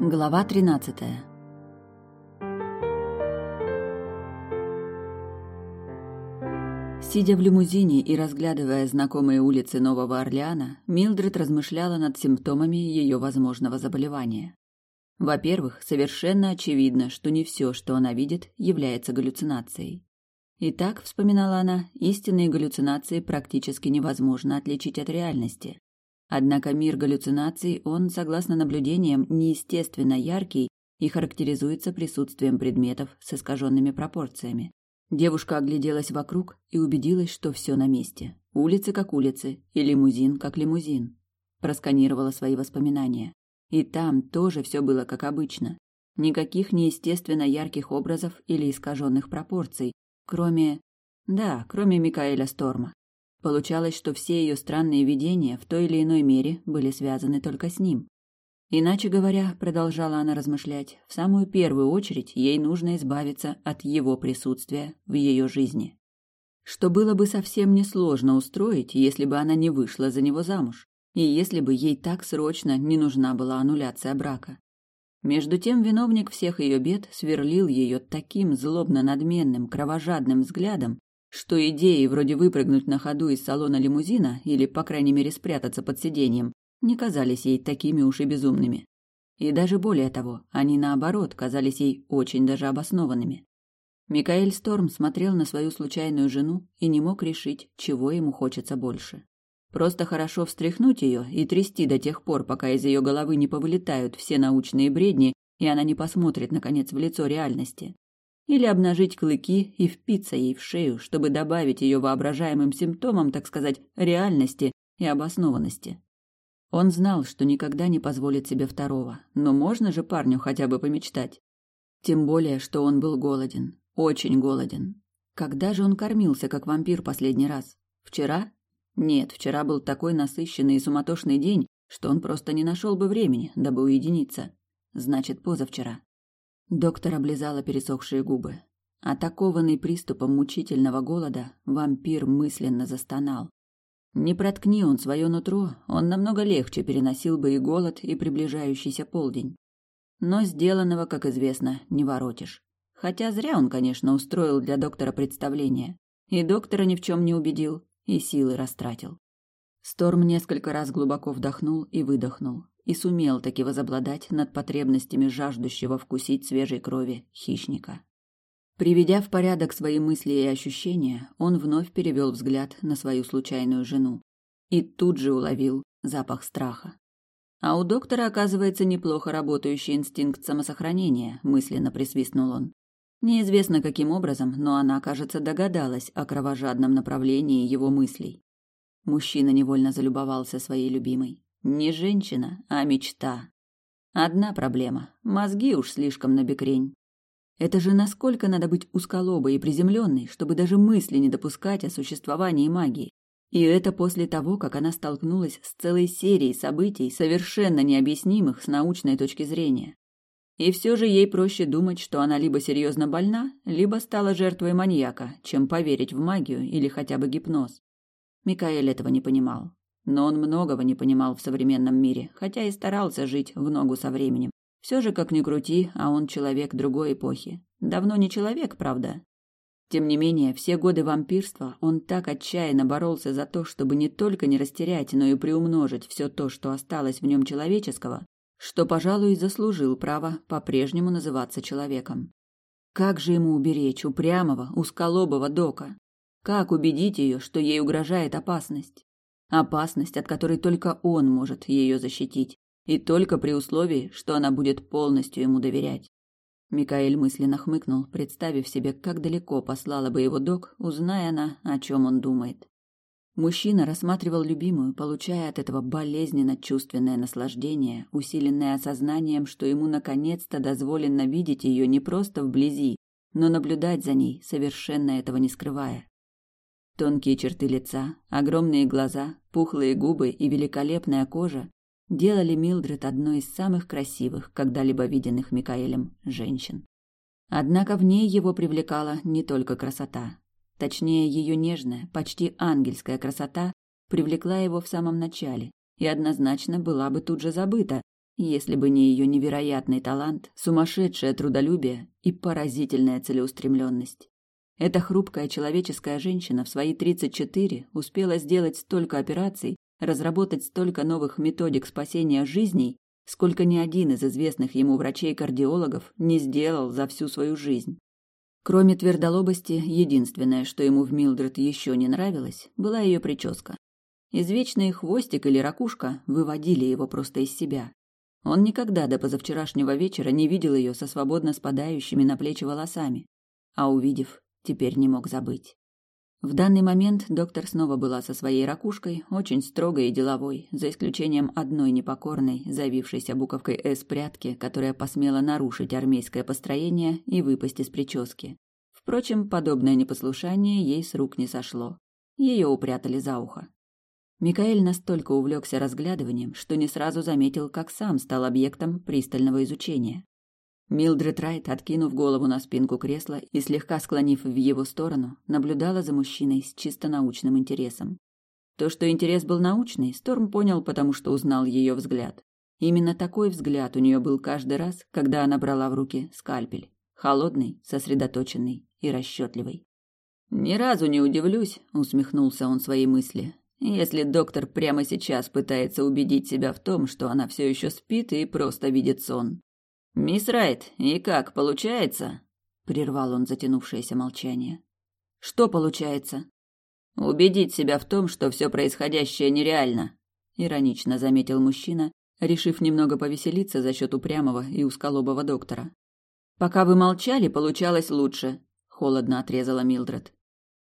Глава 13. Сидя в лимузине и разглядывая знакомые улицы Нового Орлеана, Милдред размышляла над симптомами ее возможного заболевания. Во-первых, совершенно очевидно, что не все, что она видит, является галлюцинацией. Итак, вспоминала она, истинные галлюцинации практически невозможно отличить от реальности. Однако мир галлюцинаций, он, согласно наблюдениям, неестественно яркий и характеризуется присутствием предметов с искаженными пропорциями. Девушка огляделась вокруг и убедилась, что все на месте. Улицы как улицы, и лимузин как лимузин. Просканировала свои воспоминания. И там тоже все было как обычно. Никаких неестественно ярких образов или искаженных пропорций, кроме... Да, кроме Микаэля Сторма. Получалось, что все ее странные видения в той или иной мере были связаны только с ним. Иначе говоря, продолжала она размышлять, в самую первую очередь ей нужно избавиться от его присутствия в ее жизни. Что было бы совсем несложно устроить, если бы она не вышла за него замуж, и если бы ей так срочно не нужна была аннуляция брака. Между тем виновник всех ее бед сверлил ее таким злобно-надменным, кровожадным взглядом, что идеи вроде выпрыгнуть на ходу из салона лимузина или, по крайней мере, спрятаться под сиденьем, не казались ей такими уж и безумными. И даже более того, они, наоборот, казались ей очень даже обоснованными. Микаэль Сторм смотрел на свою случайную жену и не мог решить, чего ему хочется больше. Просто хорошо встряхнуть ее и трясти до тех пор, пока из ее головы не повылетают все научные бредни, и она не посмотрит, наконец, в лицо реальности или обнажить клыки и впиться ей в шею, чтобы добавить ее воображаемым симптомам, так сказать, реальности и обоснованности. Он знал, что никогда не позволит себе второго, но можно же парню хотя бы помечтать. Тем более, что он был голоден, очень голоден. Когда же он кормился, как вампир, последний раз? Вчера? Нет, вчера был такой насыщенный и суматошный день, что он просто не нашел бы времени, дабы уединиться. Значит, позавчера. Доктор облизала пересохшие губы. Атакованный приступом мучительного голода, вампир мысленно застонал. Не проткни он свое нутро, он намного легче переносил бы и голод, и приближающийся полдень. Но сделанного, как известно, не воротишь. Хотя зря он, конечно, устроил для доктора представление. И доктора ни в чем не убедил, и силы растратил. Сторм несколько раз глубоко вдохнул и выдохнул, и сумел таки возобладать над потребностями жаждущего вкусить свежей крови хищника. Приведя в порядок свои мысли и ощущения, он вновь перевел взгляд на свою случайную жену и тут же уловил запах страха. А у доктора, оказывается, неплохо работающий инстинкт самосохранения, мысленно присвистнул он. Неизвестно каким образом, но она, кажется, догадалась о кровожадном направлении его мыслей. Мужчина невольно залюбовался своей любимой. Не женщина, а мечта. Одна проблема – мозги уж слишком набекрень. Это же насколько надо быть узколобой и приземленной, чтобы даже мысли не допускать о существовании магии. И это после того, как она столкнулась с целой серией событий, совершенно необъяснимых с научной точки зрения. И все же ей проще думать, что она либо серьезно больна, либо стала жертвой маньяка, чем поверить в магию или хотя бы гипноз. Микаэль этого не понимал. Но он многого не понимал в современном мире, хотя и старался жить в ногу со временем. Все же, как ни крути, а он человек другой эпохи. Давно не человек, правда? Тем не менее, все годы вампирства он так отчаянно боролся за то, чтобы не только не растерять, но и приумножить все то, что осталось в нем человеческого, что, пожалуй, заслужил право по-прежнему называться человеком. Как же ему уберечь упрямого, узколобого дока? Как убедить ее, что ей угрожает опасность? Опасность, от которой только он может ее защитить, и только при условии, что она будет полностью ему доверять. Микаэль мысленно хмыкнул, представив себе, как далеко послала бы его док, узная она, о чем он думает. Мужчина рассматривал любимую, получая от этого болезненно чувственное наслаждение, усиленное осознанием, что ему наконец-то дозволено видеть ее не просто вблизи, но наблюдать за ней, совершенно этого не скрывая. Тонкие черты лица, огромные глаза, пухлые губы и великолепная кожа делали Милдред одной из самых красивых, когда-либо виденных Микаэлем, женщин. Однако в ней его привлекала не только красота. Точнее, ее нежная, почти ангельская красота привлекла его в самом начале и однозначно была бы тут же забыта, если бы не ее невероятный талант, сумасшедшее трудолюбие и поразительная целеустремленность. Эта хрупкая человеческая женщина в свои 34 успела сделать столько операций, разработать столько новых методик спасения жизней, сколько ни один из известных ему врачей-кардиологов не сделал за всю свою жизнь. Кроме твердолобости, единственное, что ему в Милдред еще не нравилось, была ее прическа. Извечный хвостик или ракушка выводили его просто из себя. Он никогда до позавчерашнего вечера не видел ее со свободно спадающими на плечи волосами, а увидев, теперь не мог забыть. В данный момент доктор снова была со своей ракушкой, очень строгой и деловой, за исключением одной непокорной, завившейся буковкой «С» прятки, которая посмела нарушить армейское построение и выпасть из прически. Впрочем, подобное непослушание ей с рук не сошло. Ее упрятали за ухо. Микаэль настолько увлекся разглядыванием, что не сразу заметил, как сам стал объектом пристального изучения. Милдред Райт, откинув голову на спинку кресла и слегка склонив в его сторону, наблюдала за мужчиной с чисто научным интересом. То, что интерес был научный, Сторм понял, потому что узнал ее взгляд. Именно такой взгляд у нее был каждый раз, когда она брала в руки скальпель. Холодный, сосредоточенный и расчетливый. «Ни разу не удивлюсь», — усмехнулся он своей мысли, если доктор прямо сейчас пытается убедить себя в том, что она все еще спит и просто видит сон. «Мисс Райт, и как, получается?» — прервал он затянувшееся молчание. «Что получается?» «Убедить себя в том, что все происходящее нереально», — иронично заметил мужчина, решив немного повеселиться за счет упрямого и усколобого доктора. «Пока вы молчали, получалось лучше», — холодно отрезала Милдред.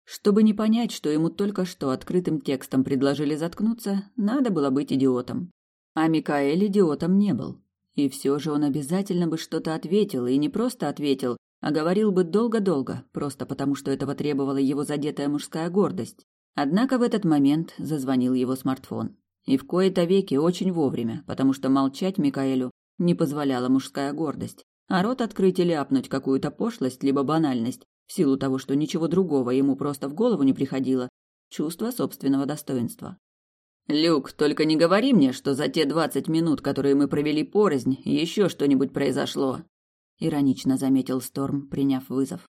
Чтобы не понять, что ему только что открытым текстом предложили заткнуться, надо было быть идиотом. А Микаэль идиотом не был. И все же он обязательно бы что-то ответил, и не просто ответил, а говорил бы долго-долго, просто потому что этого требовала его задетая мужская гордость. Однако в этот момент зазвонил его смартфон. И в кои-то веки очень вовремя, потому что молчать Микаэлю не позволяла мужская гордость. А рот открыть или ляпнуть какую-то пошлость либо банальность в силу того, что ничего другого ему просто в голову не приходило, чувство собственного достоинства. «Люк, только не говори мне, что за те двадцать минут, которые мы провели порознь, еще что-нибудь произошло», — иронично заметил Сторм, приняв вызов.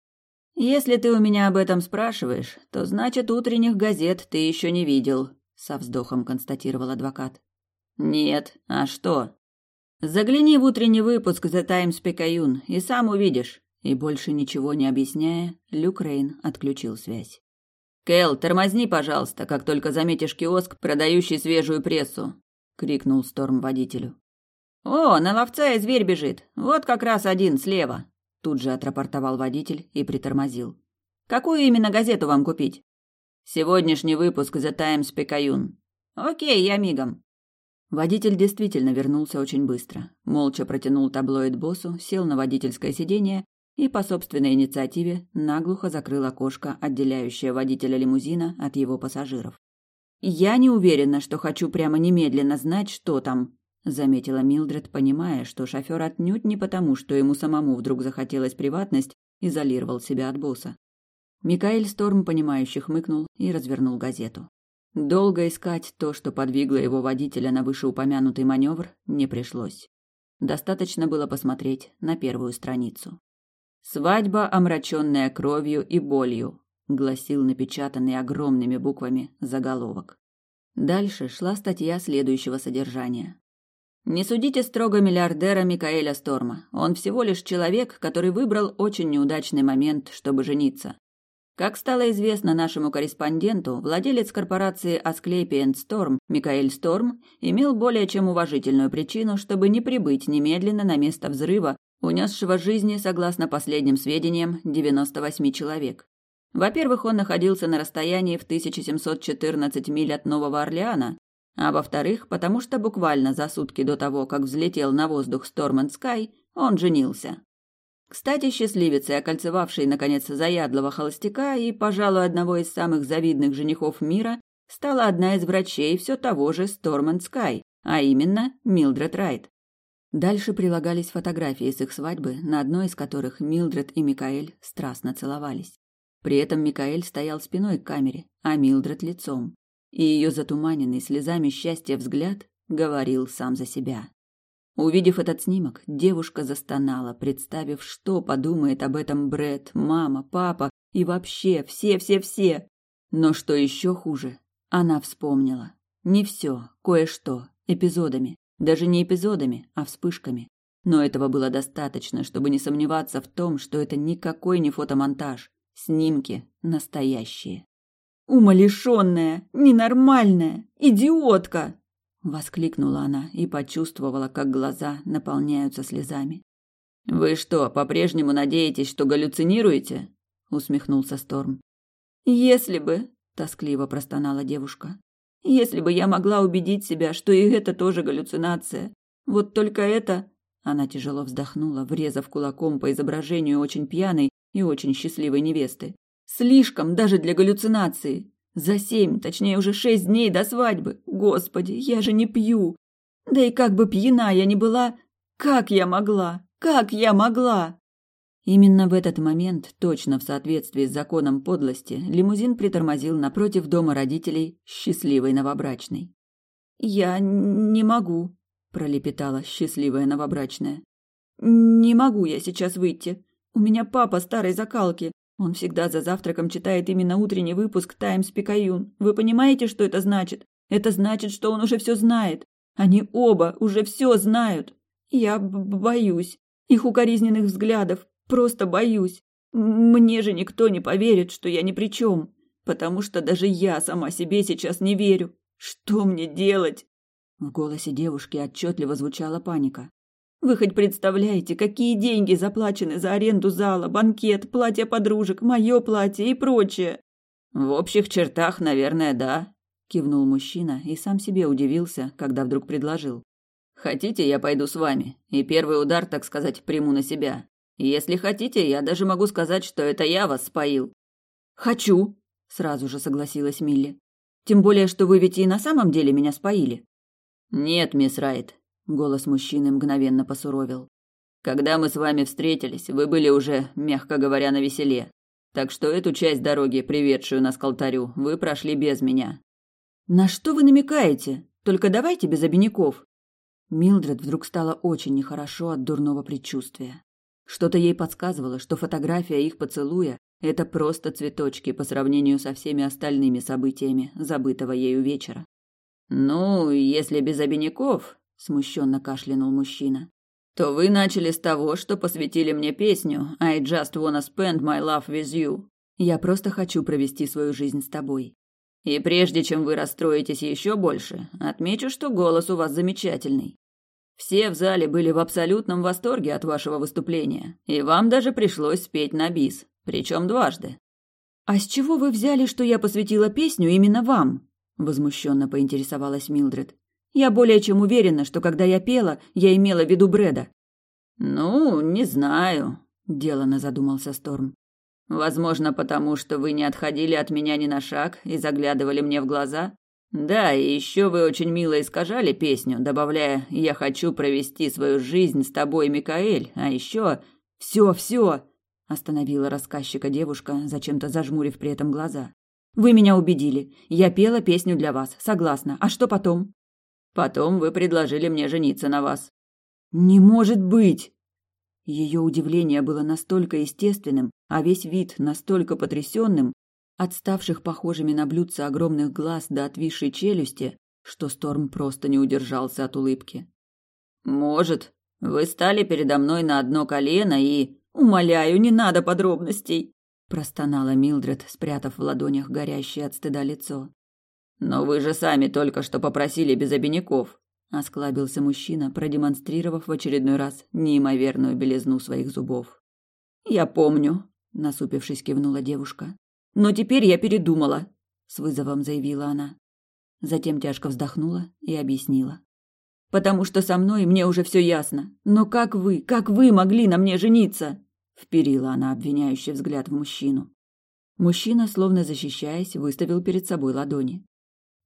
«Если ты у меня об этом спрашиваешь, то значит, утренних газет ты еще не видел», — со вздохом констатировал адвокат. «Нет, а что?» «Загляни в утренний выпуск The Times Picayune и сам увидишь. И больше ничего не объясняя, Люк Рейн отключил связь. «Кэл, тормозни, пожалуйста, как только заметишь киоск, продающий свежую прессу!» — крикнул Сторм водителю. «О, на ловца и зверь бежит! Вот как раз один, слева!» Тут же отрапортовал водитель и притормозил. «Какую именно газету вам купить?» «Сегодняшний выпуск The Times Picayune». «Окей, я мигом». Водитель действительно вернулся очень быстро. Молча протянул таблоид боссу, сел на водительское сиденье и по собственной инициативе наглухо закрыл окошко, отделяющее водителя лимузина от его пассажиров. «Я не уверена, что хочу прямо немедленно знать, что там», заметила Милдред, понимая, что шофер отнюдь не потому, что ему самому вдруг захотелось приватность, изолировал себя от босса. Микаэль Сторм, понимающе хмыкнул и развернул газету. Долго искать то, что подвигло его водителя на вышеупомянутый маневр, не пришлось. Достаточно было посмотреть на первую страницу. «Свадьба, омраченная кровью и болью», — гласил напечатанный огромными буквами заголовок. Дальше шла статья следующего содержания. Не судите строго миллиардера Микаэля Сторма. Он всего лишь человек, который выбрал очень неудачный момент, чтобы жениться. Как стало известно нашему корреспонденту, владелец корпорации Asclepian Storm Микаэль Сторм имел более чем уважительную причину, чтобы не прибыть немедленно на место взрыва унесшего жизни, согласно последним сведениям, 98 человек. Во-первых, он находился на расстоянии в 1714 миль от Нового Орлеана, а во-вторых, потому что буквально за сутки до того, как взлетел на воздух Storm Sky, он женился. Кстати, счастливицей, окольцевавшей, наконец, заядлого холостяка и, пожалуй, одного из самых завидных женихов мира, стала одна из врачей все того же Storm Sky, а именно Милдред Райт. Дальше прилагались фотографии с их свадьбы, на одной из которых Милдред и Микаэль страстно целовались. При этом Микаэль стоял спиной к камере, а Милдред лицом. И ее затуманенный слезами счастья взгляд говорил сам за себя. Увидев этот снимок, девушка застонала, представив, что подумает об этом Бред, мама, папа и вообще все-все-все. Но что еще хуже, она вспомнила. Не все, кое-что, эпизодами. Даже не эпизодами, а вспышками. Но этого было достаточно, чтобы не сомневаться в том, что это никакой не фотомонтаж. Снимки настоящие. «Умалишенная! Ненормальная! Идиотка!» Воскликнула она и почувствовала, как глаза наполняются слезами. «Вы что, по-прежнему надеетесь, что галлюцинируете?» усмехнулся Сторм. «Если бы...» тоскливо простонала девушка. «Если бы я могла убедить себя, что и это тоже галлюцинация. Вот только это...» Она тяжело вздохнула, врезав кулаком по изображению очень пьяной и очень счастливой невесты. «Слишком даже для галлюцинации. За семь, точнее уже шесть дней до свадьбы. Господи, я же не пью. Да и как бы пьяна я ни была, как я могла? Как я могла? Именно в этот момент, точно в соответствии с законом подлости, лимузин притормозил напротив дома родителей счастливой новобрачной. «Я не могу», – пролепетала счастливая новобрачная. «Не могу я сейчас выйти. У меня папа старой закалки. Он всегда за завтраком читает именно утренний выпуск «Таймс Пикаюн». Вы понимаете, что это значит? Это значит, что он уже все знает. Они оба уже все знают. Я боюсь. Их укоризненных взглядов. Просто боюсь. Мне же никто не поверит, что я ни при чем. Потому что даже я сама себе сейчас не верю. Что мне делать? В голосе девушки отчетливо звучала паника. Вы хоть представляете, какие деньги заплачены за аренду зала, банкет, платье подружек, мое платье и прочее? В общих чертах, наверное, да, кивнул мужчина и сам себе удивился, когда вдруг предложил. Хотите, я пойду с вами, и первый удар, так сказать, приму на себя. Если хотите, я даже могу сказать, что это я вас споил. Хочу, сразу же согласилась Милли. Тем более, что вы ведь и на самом деле меня споили. Нет, мисс Райт, Голос мужчины мгновенно посуровил. Когда мы с вами встретились, вы были уже, мягко говоря, на веселе. Так что эту часть дороги, приведшую нас к алтарю, вы прошли без меня. На что вы намекаете? Только давайте без обиняков. Милдред вдруг стало очень нехорошо от дурного предчувствия. Что-то ей подсказывало, что фотография их поцелуя – это просто цветочки по сравнению со всеми остальными событиями забытого ею вечера. «Ну, если без обиняков, смущенно кашлянул мужчина. То вы начали с того, что посвятили мне песню I just wanna spend my love with you. Я просто хочу провести свою жизнь с тобой. И прежде чем вы расстроитесь еще больше, отмечу, что голос у вас замечательный. Все в зале были в абсолютном восторге от вашего выступления, и вам даже пришлось спеть на бис, причем дважды. А с чего вы взяли, что я посвятила песню именно вам? возмущенно поинтересовалась Милдред. Я более чем уверена, что когда я пела, я имела в виду Брэда. Ну, не знаю, делано задумался Сторм. Возможно, потому что вы не отходили от меня ни на шаг и заглядывали мне в глаза. Да, и еще вы очень мило искажали песню, добавляя «Я хочу провести свою жизнь с тобой, Микаэль», а еще «Все, все!» остановила рассказчика девушка, зачем-то зажмурив при этом глаза. «Вы меня убедили. Я пела песню для вас. Согласна. А что потом?» Потом вы предложили мне жениться на вас. Не может быть. Ее удивление было настолько естественным, а весь вид настолько потрясенным, от ставших похожими на блюдца огромных глаз до отвисшей челюсти, что Сторм просто не удержался от улыбки. Может, вы стали передо мной на одно колено и... Умоляю, не надо подробностей, простонала Милдред, спрятав в ладонях горящее от стыда лицо. Но вы же сами только что попросили без обиняков, осклабился мужчина, продемонстрировав в очередной раз неимоверную белизну своих зубов. Я помню, насупившись, кивнула девушка. Но теперь я передумала, с вызовом заявила она. Затем тяжко вздохнула и объяснила. Потому что со мной мне уже все ясно. Но как вы, как вы могли на мне жениться? Вперила она обвиняющий взгляд в мужчину. Мужчина, словно защищаясь, выставил перед собой ладони.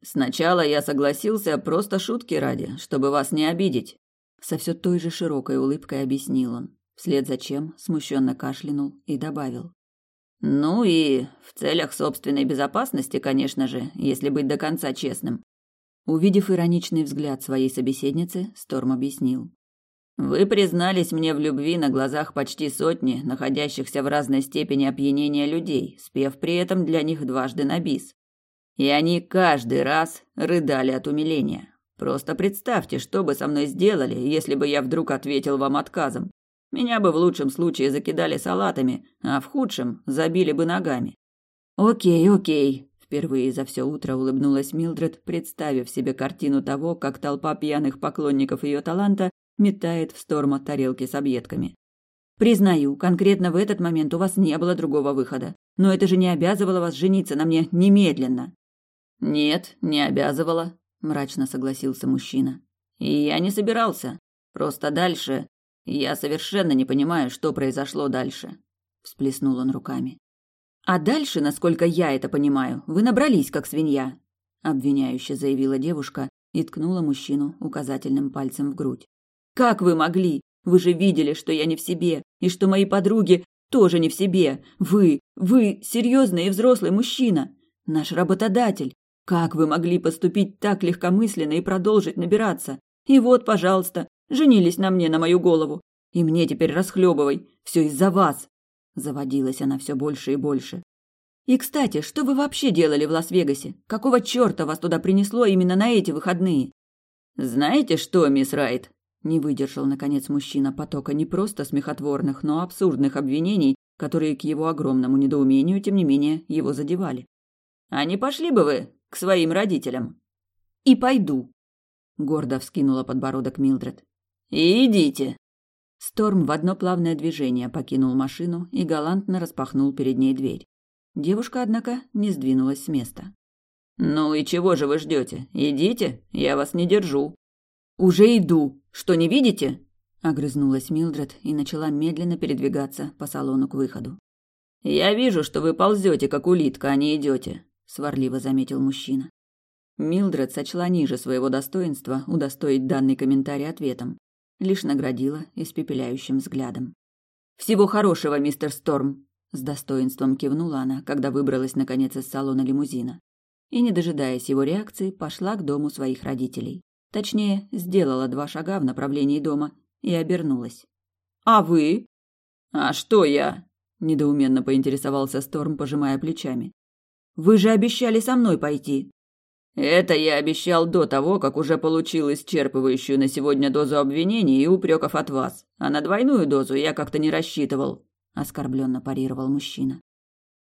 Сначала я согласился просто шутки ради, чтобы вас не обидеть. Со все той же широкой улыбкой объяснил он, вслед за чем смущенно кашлянул и добавил. Ну и в целях собственной безопасности, конечно же, если быть до конца честным. Увидев ироничный взгляд своей собеседницы, Сторм объяснил. Вы признались мне в любви на глазах почти сотни, находящихся в разной степени опьянения людей, спев при этом для них дважды на бис. И они каждый раз рыдали от умиления. Просто представьте, что бы со мной сделали, если бы я вдруг ответил вам отказом. Меня бы в лучшем случае закидали салатами, а в худшем забили бы ногами. Окей, окей, впервые за все утро улыбнулась Милдред, представив себе картину того, как толпа пьяных поклонников ее таланта метает в Сторма тарелки с объедками. Признаю, конкретно в этот момент у вас не было другого выхода, но это же не обязывало вас жениться на мне немедленно. Нет, не обязывало, мрачно согласился мужчина. И я не собирался. Просто дальше я совершенно не понимаю, что произошло дальше, всплеснул он руками. А дальше, насколько я это понимаю, вы набрались как свинья, обвиняюще заявила девушка и ткнула мужчину указательным пальцем в грудь. Как вы могли? Вы же видели, что я не в себе, и что мои подруги тоже не в себе. Вы, вы серьезный и взрослый мужчина, наш работодатель. Как вы могли поступить так легкомысленно и продолжить набираться? И вот, пожалуйста, женились на мне на мою голову. И мне теперь расхлебывай. Все из-за вас. Заводилась она все больше и больше. И, кстати, что вы вообще делали в Лас-Вегасе? Какого черта вас туда принесло именно на эти выходные? Знаете что, мисс Райт? Не выдержал, наконец, мужчина потока не просто смехотворных, но абсурдных обвинений, которые к его огромному недоумению, тем не менее, его задевали. «А не пошли бы вы к своим родителям?» «И пойду», — гордо вскинула подбородок Милдред. «И идите». Сторм в одно плавное движение покинул машину и галантно распахнул перед ней дверь. Девушка, однако, не сдвинулась с места. «Ну и чего же вы ждете? Идите, я вас не держу». «Уже иду. Что, не видите?» Огрызнулась Милдред и начала медленно передвигаться по салону к выходу. «Я вижу, что вы ползете, как улитка, а не идете», — сварливо заметил мужчина. Милдред сочла ниже своего достоинства удостоить данный комментарий ответом, лишь наградила испепеляющим взглядом. «Всего хорошего, мистер Сторм!» С достоинством кивнула она, когда выбралась наконец из салона лимузина. И, не дожидаясь его реакции, пошла к дому своих родителей. Точнее, сделала два шага в направлении дома и обернулась. «А вы?» «А что я?» – недоуменно поинтересовался Сторм, пожимая плечами. «Вы же обещали со мной пойти!» «Это я обещал до того, как уже получил исчерпывающую на сегодня дозу обвинений и упреков от вас. А на двойную дозу я как-то не рассчитывал», – оскорбленно парировал мужчина.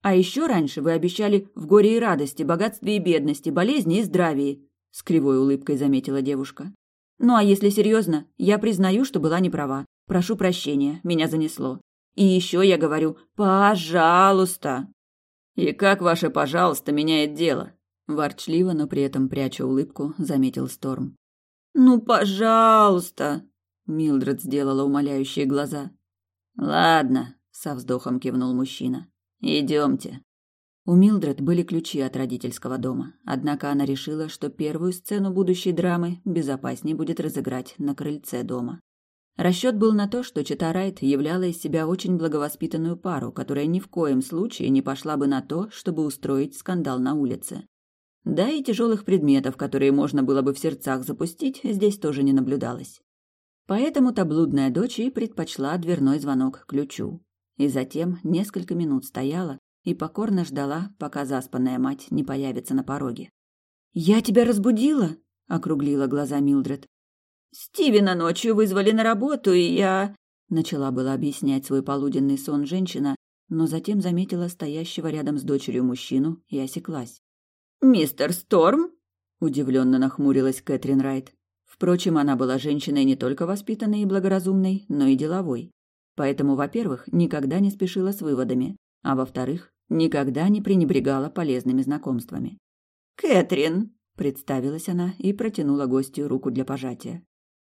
«А еще раньше вы обещали в горе и радости, богатстве и бедности, болезни и здравии с кривой улыбкой заметила девушка. Ну а если серьезно, я признаю, что была неправа. Прошу прощения, меня занесло. И еще я говорю, пожалуйста. И как ваше пожалуйста меняет дело? Ворчливо, но при этом пряча улыбку, заметил Сторм. Ну, пожалуйста, Милдред сделала умоляющие глаза. Ладно, со вздохом кивнул мужчина. Идемте. У Милдред были ключи от родительского дома, однако она решила, что первую сцену будущей драмы безопаснее будет разыграть на крыльце дома. Расчет был на то, что Чита Райт являла из себя очень благовоспитанную пару, которая ни в коем случае не пошла бы на то, чтобы устроить скандал на улице. Да и тяжелых предметов, которые можно было бы в сердцах запустить, здесь тоже не наблюдалось. Поэтому та блудная дочь и предпочла дверной звонок ключу. И затем несколько минут стояла, и покорно ждала, пока заспанная мать не появится на пороге. «Я тебя разбудила?» — округлила глаза Милдред. «Стивена ночью вызвали на работу, и я...» Начала было объяснять свой полуденный сон женщина, но затем заметила стоящего рядом с дочерью мужчину и осеклась. «Мистер Сторм?» — удивленно нахмурилась Кэтрин Райт. Впрочем, она была женщиной не только воспитанной и благоразумной, но и деловой. Поэтому, во-первых, никогда не спешила с выводами, а во-вторых, никогда не пренебрегала полезными знакомствами. «Кэтрин», — представилась она и протянула гостю руку для пожатия.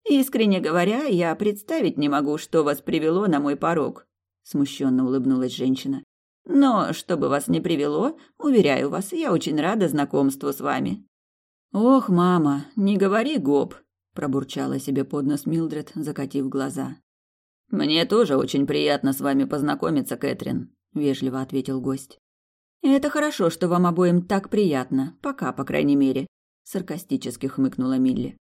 «Искренне говоря, я представить не могу, что вас привело на мой порог», — смущенно улыбнулась женщина. «Но, чтобы вас не привело, уверяю вас, я очень рада знакомству с вами». «Ох, мама, не говори гоп», — пробурчала себе под нос Милдред, закатив глаза. «Мне тоже очень приятно с вами познакомиться, Кэтрин», вежливо ответил гость. Это хорошо, что вам обоим так приятно, пока, по крайней мере, саркастически хмыкнула Милли.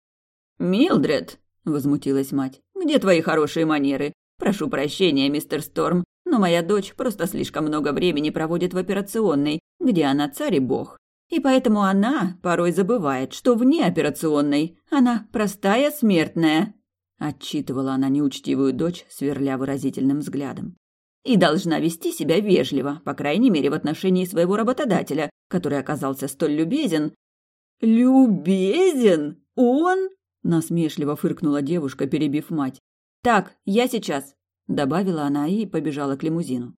Милдред, возмутилась мать. Где твои хорошие манеры? Прошу прощения, мистер Сторм, но моя дочь просто слишком много времени проводит в операционной, где она царь и бог. И поэтому она порой забывает, что вне операционной она простая смертная. Отчитывала она неучтивую дочь, сверля выразительным взглядом. И должна вести себя вежливо, по крайней мере, в отношении своего работодателя, который оказался столь любезен. «Любезен? Он?» – насмешливо фыркнула девушка, перебив мать. «Так, я сейчас», – добавила она и побежала к лимузину.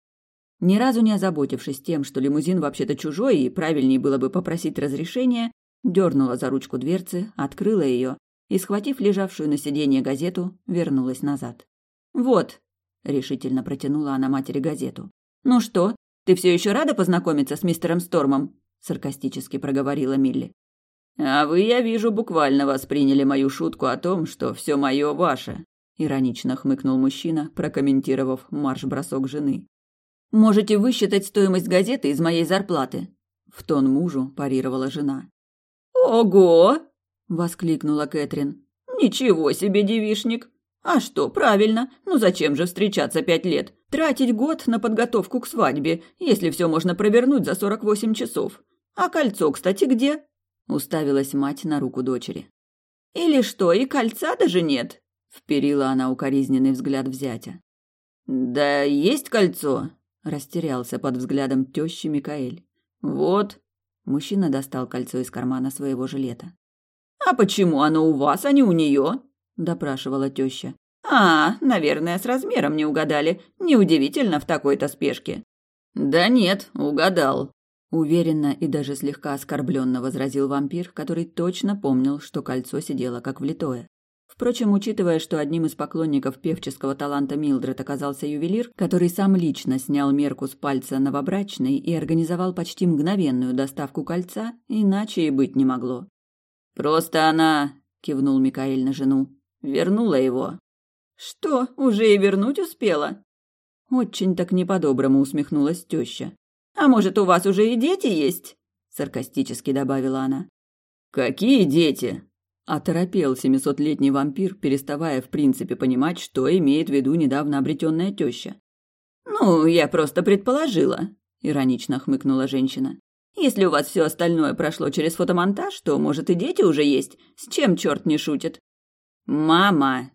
Ни разу не озаботившись тем, что лимузин вообще-то чужой и правильнее было бы попросить разрешения, дернула за ручку дверцы, открыла ее и, схватив лежавшую на сиденье газету, вернулась назад. «Вот», — решительно протянула она матери газету. «Ну что, ты все еще рада познакомиться с мистером Стормом?» — саркастически проговорила Милли. «А вы, я вижу, буквально восприняли мою шутку о том, что все мое ваше», — иронично хмыкнул мужчина, прокомментировав марш-бросок жены. «Можете высчитать стоимость газеты из моей зарплаты», — в тон мужу парировала жена. «Ого!» — воскликнула Кэтрин. «Ничего себе, девишник! А что, правильно, ну зачем же встречаться пять лет? Тратить год на подготовку к свадьбе, если все можно провернуть за сорок восемь часов. А кольцо, кстати, где?» — уставилась мать на руку дочери. «Или что, и кольца даже нет?» — вперила она укоризненный взгляд в зятя. «Да есть кольцо», — растерялся под взглядом тещи Микаэль. «Вот». Мужчина достал кольцо из кармана своего жилета. «А почему оно у вас, а не у нее?» – допрашивала теща. «А, наверное, с размером не угадали. Неудивительно в такой-то спешке». «Да нет, угадал», – уверенно и даже слегка оскорбленно возразил вампир, который точно помнил, что кольцо сидело как влитое. Впрочем, учитывая, что одним из поклонников певческого таланта Милдред оказался ювелир, который сам лично снял мерку с пальца новобрачной и организовал почти мгновенную доставку кольца, иначе и быть не могло. «Просто она», — кивнул Микаэль на жену, — «вернула его». «Что, уже и вернуть успела?» Очень так не по-доброму усмехнулась теща. «А может, у вас уже и дети есть?» — саркастически добавила она. «Какие дети?» — оторопел семисотлетний вампир, переставая в принципе понимать, что имеет в виду недавно обретенная теща. «Ну, я просто предположила», — иронично хмыкнула женщина. Если у вас все остальное прошло через фотомонтаж, то, может, и дети уже есть. С чем черт не шутит? Мама!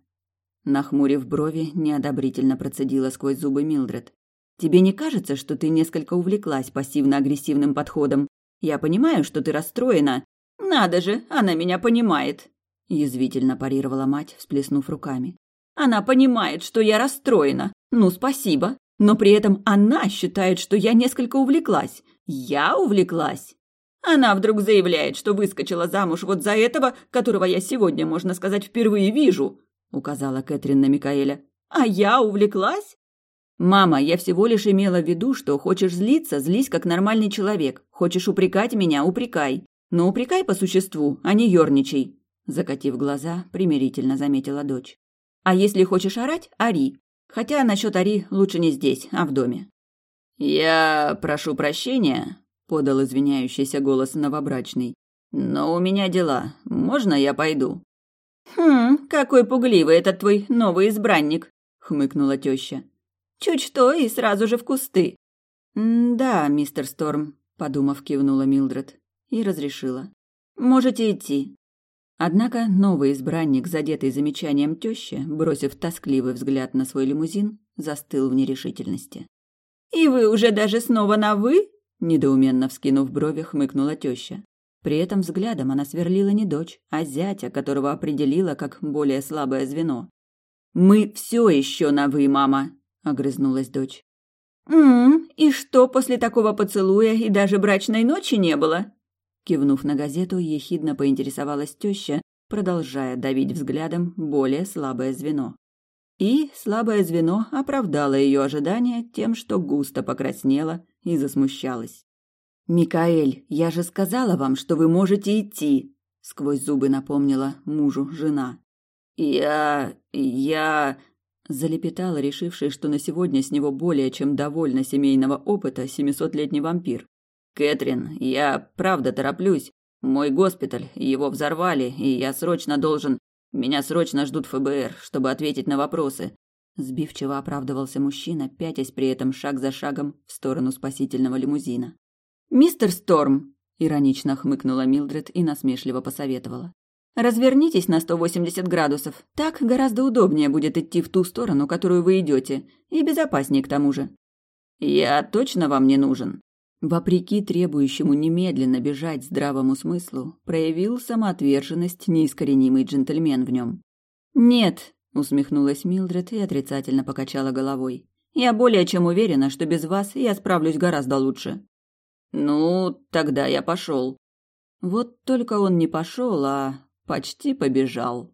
Нахмурив брови, неодобрительно процедила сквозь зубы Милдред. Тебе не кажется, что ты несколько увлеклась пассивно-агрессивным подходом? Я понимаю, что ты расстроена. Надо же, она меня понимает. Язвительно парировала мать, всплеснув руками. Она понимает, что я расстроена. Ну, спасибо. Но при этом она считает, что я несколько увлеклась. Я увлеклась? Она вдруг заявляет, что выскочила замуж вот за этого, которого я сегодня, можно сказать, впервые вижу, указала Кэтрин на Микаэля. А я увлеклась? Мама, я всего лишь имела в виду, что хочешь злиться, злись как нормальный человек. Хочешь упрекать меня, упрекай. Но упрекай по существу, а не ерничай. Закатив глаза, примирительно заметила дочь. А если хочешь орать, ори. Хотя насчет Ари лучше не здесь, а в доме. «Я прошу прощения», — подал извиняющийся голос новобрачный. «Но у меня дела. Можно я пойду?» «Хм, какой пугливый этот твой новый избранник», — хмыкнула теща. «Чуть что и сразу же в кусты». «Да, мистер Сторм», — подумав, кивнула Милдред и разрешила. «Можете идти». Однако новый избранник, задетый замечанием тещи, бросив тоскливый взгляд на свой лимузин, застыл в нерешительности. «И вы уже даже снова на «вы»?» Недоуменно вскинув брови, хмыкнула теща. При этом взглядом она сверлила не дочь, а зятя, которого определила как более слабое звено. «Мы все еще на «вы», мама», — огрызнулась дочь. «М-м, и что после такого поцелуя и даже брачной ночи не было?» Кивнув на газету, ехидно поинтересовалась теща, продолжая давить взглядом более слабое звено. И слабое звено оправдало ее ожидания тем, что густо покраснела и засмущалась. «Микаэль, я же сказала вам, что вы можете идти!» — сквозь зубы напомнила мужу жена. «Я... я...» — залепетала, решившая, что на сегодня с него более чем довольно семейного опыта семисотлетний вампир. «Кэтрин, я правда тороплюсь. Мой госпиталь, его взорвали, и я срочно должен...» Меня срочно ждут ФБР, чтобы ответить на вопросы. Сбивчиво оправдывался мужчина, пятясь при этом шаг за шагом в сторону спасительного лимузина. «Мистер Сторм!» – иронично хмыкнула Милдред и насмешливо посоветовала. «Развернитесь на 180 градусов. Так гораздо удобнее будет идти в ту сторону, которую вы идете, и безопаснее к тому же». «Я точно вам не нужен?» Вопреки требующему немедленно бежать здравому смыслу, проявил самоотверженность неискоренимый джентльмен в нем. «Нет», — усмехнулась Милдред и отрицательно покачала головой. «Я более чем уверена, что без вас я справлюсь гораздо лучше». «Ну, тогда я пошел». Вот только он не пошел, а почти побежал.